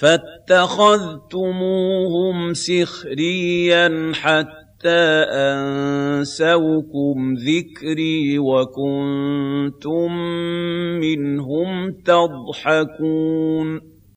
فاتخذتموهم سخريا حتى أنسوكم ذكري وكنتم منهم تضحكون